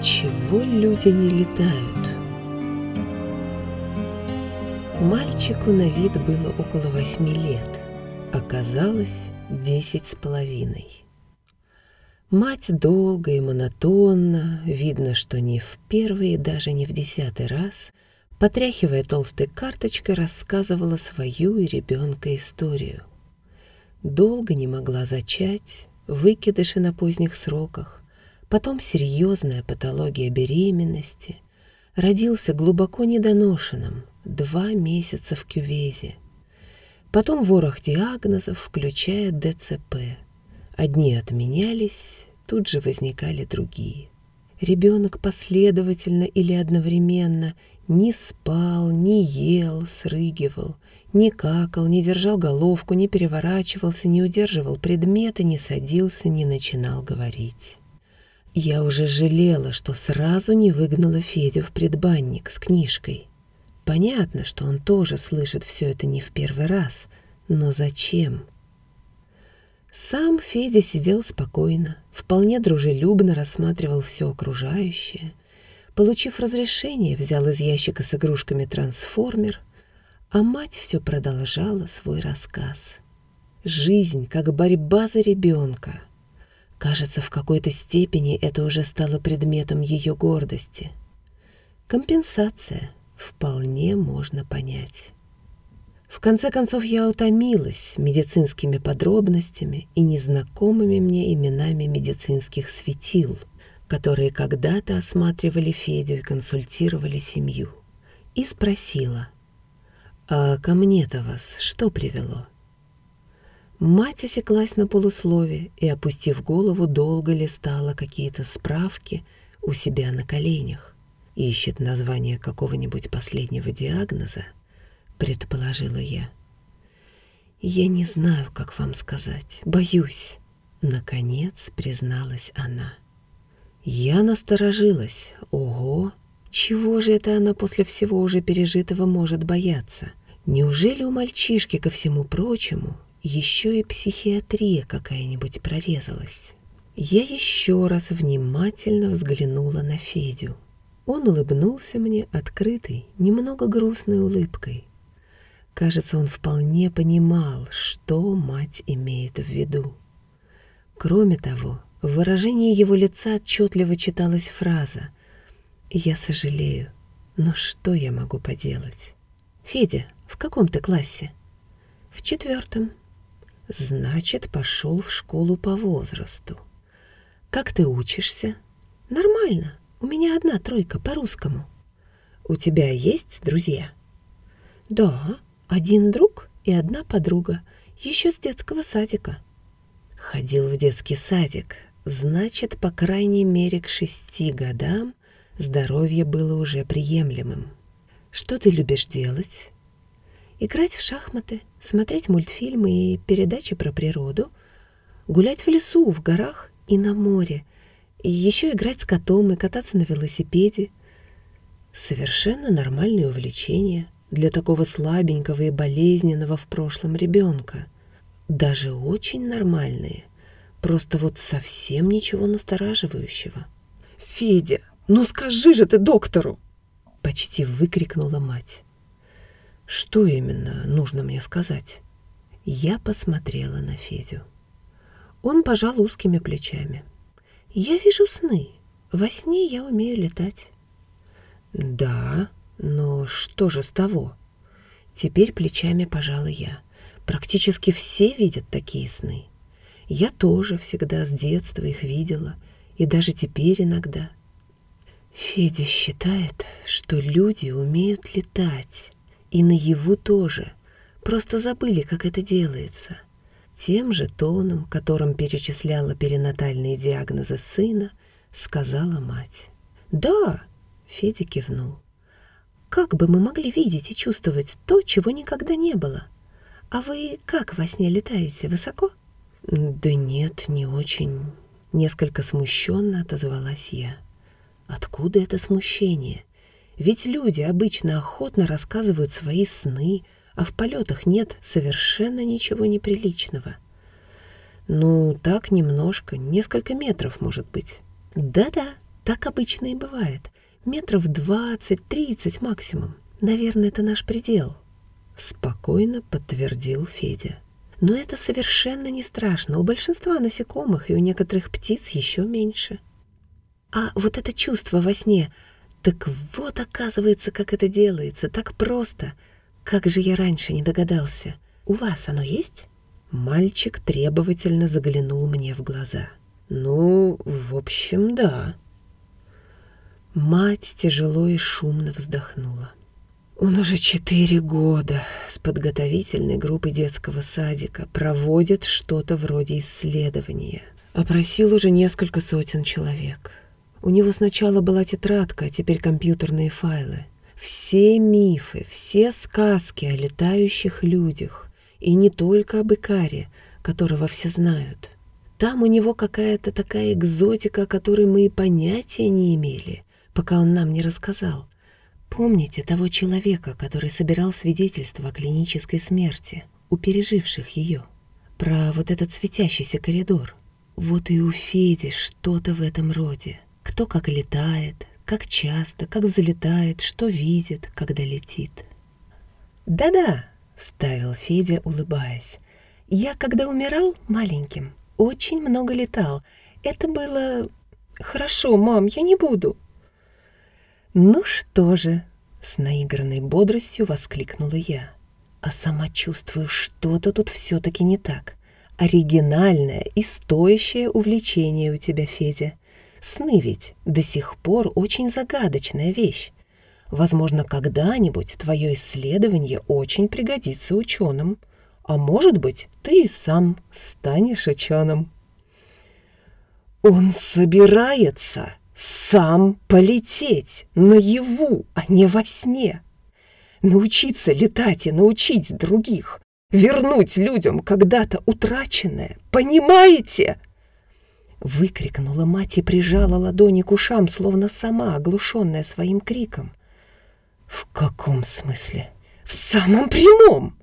Отчего люди не летают? Мальчику на вид было около восьми лет. Оказалось, десять с половиной. Мать долго и монотонно, видно, что не в первый и даже не в десятый раз, потряхивая толстой карточкой, рассказывала свою и ребенка историю. Долго не могла зачать, выкидыши на поздних сроках, потом серьезная патология беременности, родился глубоко недоношенным, два месяца в кювезе, потом ворох диагнозов, включая ДЦП – Одни отменялись, тут же возникали другие. Ребенок последовательно или одновременно не спал, не ел, срыгивал, не какал, не держал головку, не переворачивался, не удерживал предметы, не садился, не начинал говорить. Я уже жалела, что сразу не выгнала Федю в предбанник с книжкой. Понятно, что он тоже слышит все это не в первый раз, но зачем? Сам Федя сидел спокойно, вполне дружелюбно рассматривал все окружающее. Получив разрешение, взял из ящика с игрушками трансформер, а мать все продолжала свой рассказ. Жизнь как борьба за ребенка. Кажется, в какой-то степени это уже стало предметом ее гордости. Компенсация вполне можно понять. В конце концов, я утомилась медицинскими подробностями и незнакомыми мне именами медицинских светил, которые когда-то осматривали Федю и консультировали семью, и спросила, «А ко мне-то вас что привело?» Мать осеклась на полуслове и, опустив голову, долго листала какие-то справки у себя на коленях. Ищет название какого-нибудь последнего диагноза — предположила я. «Я не знаю, как вам сказать. Боюсь», — наконец призналась она. Я насторожилась. Ого! Чего же это она после всего уже пережитого может бояться? Неужели у мальчишки, ко всему прочему, еще и психиатрия какая-нибудь прорезалась? Я еще раз внимательно взглянула на Федю. Он улыбнулся мне открытой, немного грустной улыбкой. Кажется, он вполне понимал, что мать имеет в виду. Кроме того, в выражении его лица отчетливо читалась фраза «Я сожалею, но что я могу поделать?» «Федя, в каком ты классе?» «В четвертом». «Значит, пошел в школу по возрасту». «Как ты учишься?» «Нормально. У меня одна тройка по-русскому». «У тебя есть друзья?» «Да, один друг и одна подруга, еще с детского садика. Ходил в детский садик, значит, по крайней мере, к шести годам здоровье было уже приемлемым. Что ты любишь делать? Играть в шахматы, смотреть мультфильмы и передачи про природу, гулять в лесу, в горах и на море, и еще играть с котом и кататься на велосипеде. Совершенно нормальные увлечения — для такого слабенького и болезненного в прошлом ребенка. Даже очень нормальные. Просто вот совсем ничего настораживающего. «Федя, ну скажи же ты доктору!» Почти выкрикнула мать. «Что именно нужно мне сказать?» Я посмотрела на Федю. Он пожал узкими плечами. «Я вижу сны. Во сне я умею летать». «Да», но что же с того? Теперь плечами пожала я. Практически все видят такие сны. Я тоже всегда с детства их видела, и даже теперь иногда. Федя считает, что люди умеют летать, и наяву тоже, просто забыли, как это делается. Тем же тоном, которым перечисляла перинатальные диагнозы сына, сказала мать. «Да», — Федя кивнул. Как бы мы могли видеть и чувствовать то, чего никогда не было? А вы как во сне летаете? Высоко? Да нет, не очень. Несколько смущенно отозвалась я. Откуда это смущение? Ведь люди обычно охотно рассказывают свои сны, а в полетах нет совершенно ничего неприличного. Ну, так немножко, несколько метров, может быть. Да-да, Так обычно и бывает. Метров двадцать-тридцать максимум. Наверное, это наш предел. Спокойно подтвердил Федя. Но это совершенно не страшно. У большинства насекомых и у некоторых птиц еще меньше. А вот это чувство во сне, так вот оказывается, как это делается, так просто. Как же я раньше не догадался. У вас оно есть? Мальчик требовательно заглянул мне в глаза. Ну, в общем, да. Мать тяжело и шумно вздохнула. Он уже четыре года с подготовительной группой детского садика проводит что-то вроде исследования. Опросил уже несколько сотен человек. У него сначала была тетрадка, а теперь компьютерные файлы. Все мифы, все сказки о летающих людях. И не только об Икаре, которого все знают. Там у него какая-то такая экзотика, о которой мы и понятия не имели, пока он нам не рассказал. Помните того человека, который собирал свидетельства о клинической смерти у переживших ее? Про вот этот светящийся коридор. Вот и у Феди что-то в этом роде. Кто как летает, как часто, как взлетает, что видит, когда летит. «Да-да», — ставил Федя, улыбаясь. «Я, когда умирал маленьким, очень много летал. Это было... Хорошо, мам, я не буду. «Ну что же!» — с наигранной бодростью воскликнула я. «А сама чувствую, что-то тут все-таки не так. Оригинальное и стоящее увлечение у тебя, Федя. Сны ведь до сих пор очень загадочная вещь. Возможно, когда-нибудь твое исследование очень пригодится ученым. А может быть, ты и сам станешь ученым». «Он собирается!» сам полететь наяву, а не во сне. Научиться летать и научить других, вернуть людям когда-то утраченное, понимаете? Выкрикнула мать и прижала ладони к ушам, словно сама оглушенная своим криком. В каком смысле? В самом прямом!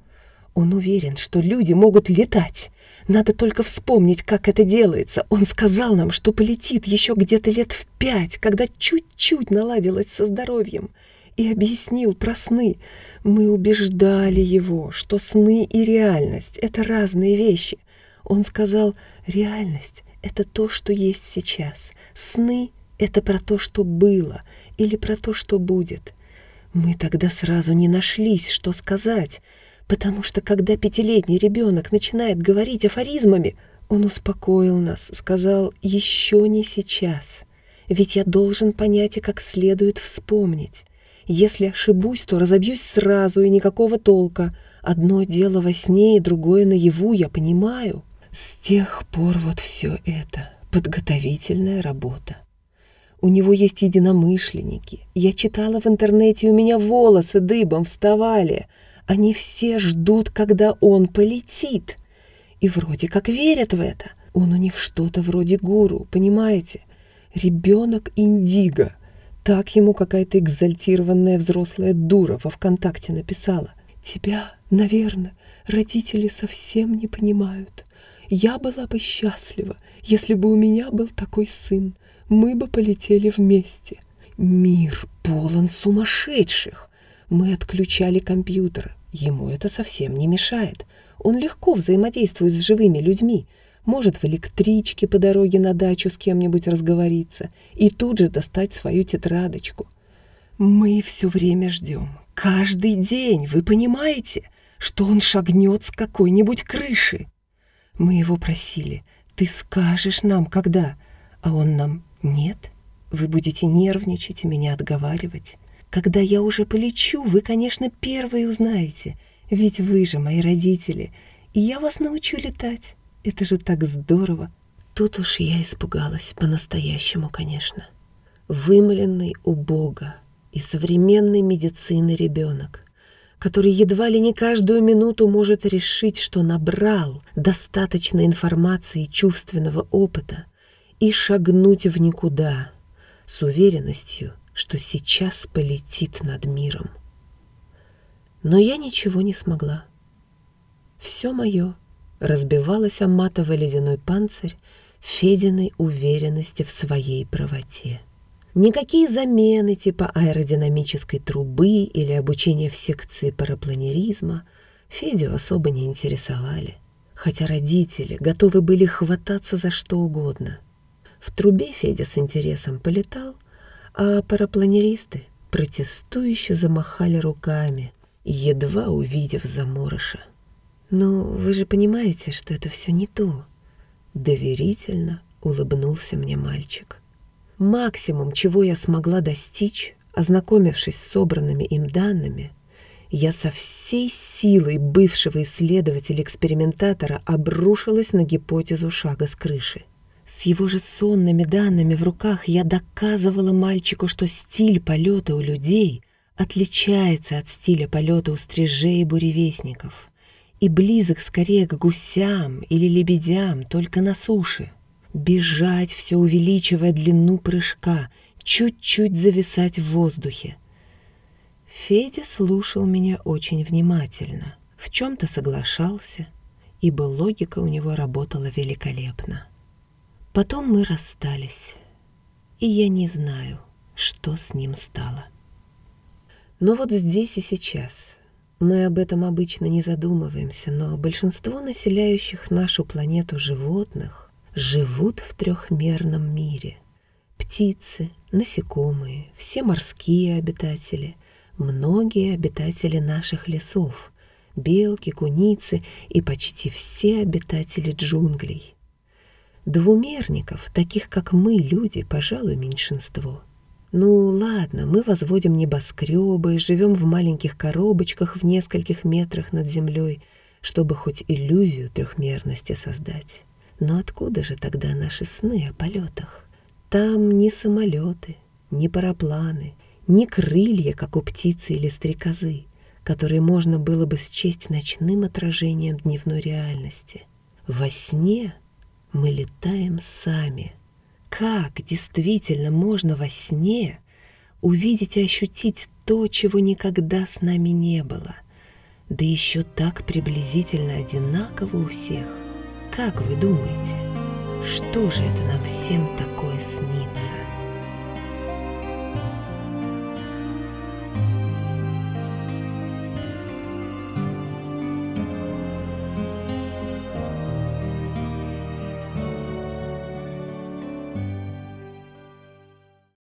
Он уверен, что люди могут летать, надо только вспомнить, как это делается. Он сказал нам, что полетит еще где-то лет в пять, когда чуть-чуть наладилось со здоровьем. И объяснил про сны. Мы убеждали его, что сны и реальность — это разные вещи. Он сказал, реальность — это то, что есть сейчас. Сны — это про то, что было, или про то, что будет. Мы тогда сразу не нашлись, что сказать — Потому что когда пятилетний ребенок начинает говорить афоризмами, он успокоил нас, сказал «еще не сейчас». Ведь я должен понять и как следует вспомнить. Если ошибусь, то разобьюсь сразу и никакого толка. Одно дело во сне и другое наяву, я понимаю. С тех пор вот все это, подготовительная работа. У него есть единомышленники. Я читала в интернете, у меня волосы дыбом вставали — они все ждут, когда он полетит. И вроде как верят в это. Он у них что-то вроде гуру, понимаете? Ребенок Индиго. Так ему какая-то экзальтированная взрослая дура во ВКонтакте написала. Тебя, наверное, родители совсем не понимают. Я была бы счастлива, если бы у меня был такой сын. Мы бы полетели вместе. Мир полон сумасшедших. Мы отключали компьютеры. Ему это совсем не мешает. Он легко взаимодействует с живыми людьми, может в электричке по дороге на дачу с кем-нибудь разговориться и тут же достать свою тетрадочку. Мы все время ждем. Каждый день, вы понимаете, что он шагнет с какой-нибудь крыши. Мы его просили, ты скажешь нам, когда, а он нам нет. Вы будете нервничать и меня отговаривать. Когда я уже полечу, вы, конечно, первые узнаете, ведь вы же мои родители, и я вас научу летать. Это же так здорово. Тут уж я испугалась, по-настоящему, конечно. Вымоленный у Бога и современной медицины ребенок, который едва ли не каждую минуту может решить, что набрал достаточно информации и чувственного опыта и шагнуть в никуда с уверенностью, что сейчас полетит над миром. Но я ничего не смогла. Все мое разбивалось о матовый ледяной панцирь Фединой уверенности в своей правоте. Никакие замены типа аэродинамической трубы или обучения в секции парапланеризма Федю особо не интересовали, хотя родители готовы были хвататься за что угодно. В трубе Федя с интересом полетал, а парапланеристы протестующе замахали руками, едва увидев заморыша. «Но вы же понимаете, что это все не то», — доверительно улыбнулся мне мальчик. Максимум, чего я смогла достичь, ознакомившись с собранными им данными, я со всей силой бывшего исследователя-экспериментатора обрушилась на гипотезу шага с крыши. С его же сонными данными в руках я доказывала мальчику, что стиль полета у людей отличается от стиля полета у стрижей и буревестников и близок скорее к гусям или лебедям только на суше бежать, все увеличивая длину прыжка, чуть-чуть зависать в воздухе. Федя слушал меня очень внимательно, в чем-то соглашался, ибо логика у него работала великолепно. Потом мы расстались, и я не знаю, что с ним стало. Но вот здесь и сейчас мы об этом обычно не задумываемся, но большинство населяющих нашу планету животных живут в трехмерном мире. Птицы, насекомые, все морские обитатели, многие обитатели наших лесов, белки, куницы и почти все обитатели джунглей. Двумерников, таких как мы, люди, пожалуй, меньшинство. Ну ладно, мы возводим небоскребы, живем в маленьких коробочках в нескольких метрах над землей, чтобы хоть иллюзию трехмерности создать. Но откуда же тогда наши сны о полетах? Там ни самолеты, ни парапланы, ни крылья, как у птицы или стрекозы, которые можно было бы счесть ночным отражением дневной реальности. Во сне мы летаем сами. Как действительно можно во сне увидеть и ощутить то, чего никогда с нами не было, да еще так приблизительно одинаково у всех? Как вы думаете, что же это нам всем такое снится?